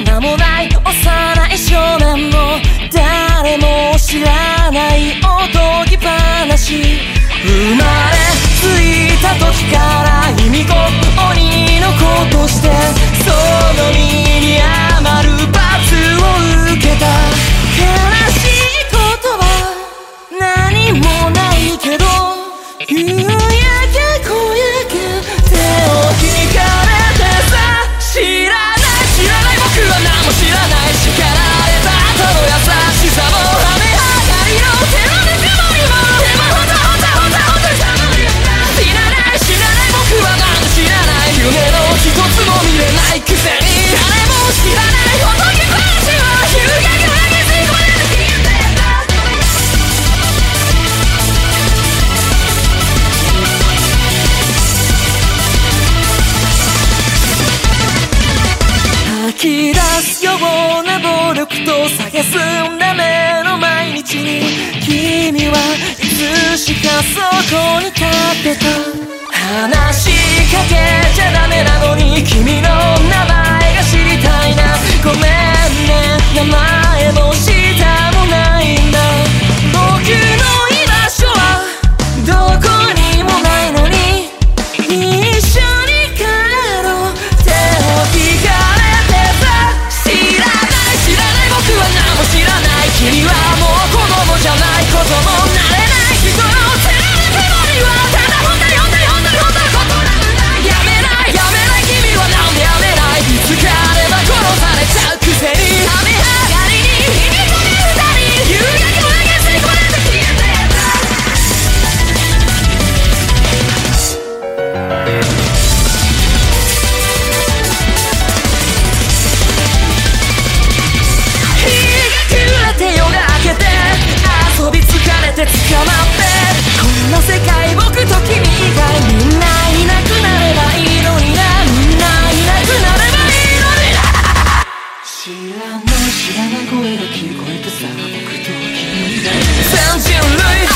名もない幼い少年の誰も知らないおとぎ話生まれついた時から卑弥呼鬼の子としてその身に余る罰を受けた。悲しいことは何もないけど力と探す女の毎日に君はいつしかそこに立ってた話しかけちゃダメなのに君の名前疲れて捕まってこんな世界僕と君以外みんないなくなればいいのにな。みんないなくなればいいのにな。知らない知らない声が聞こえてさ僕と君が。全人類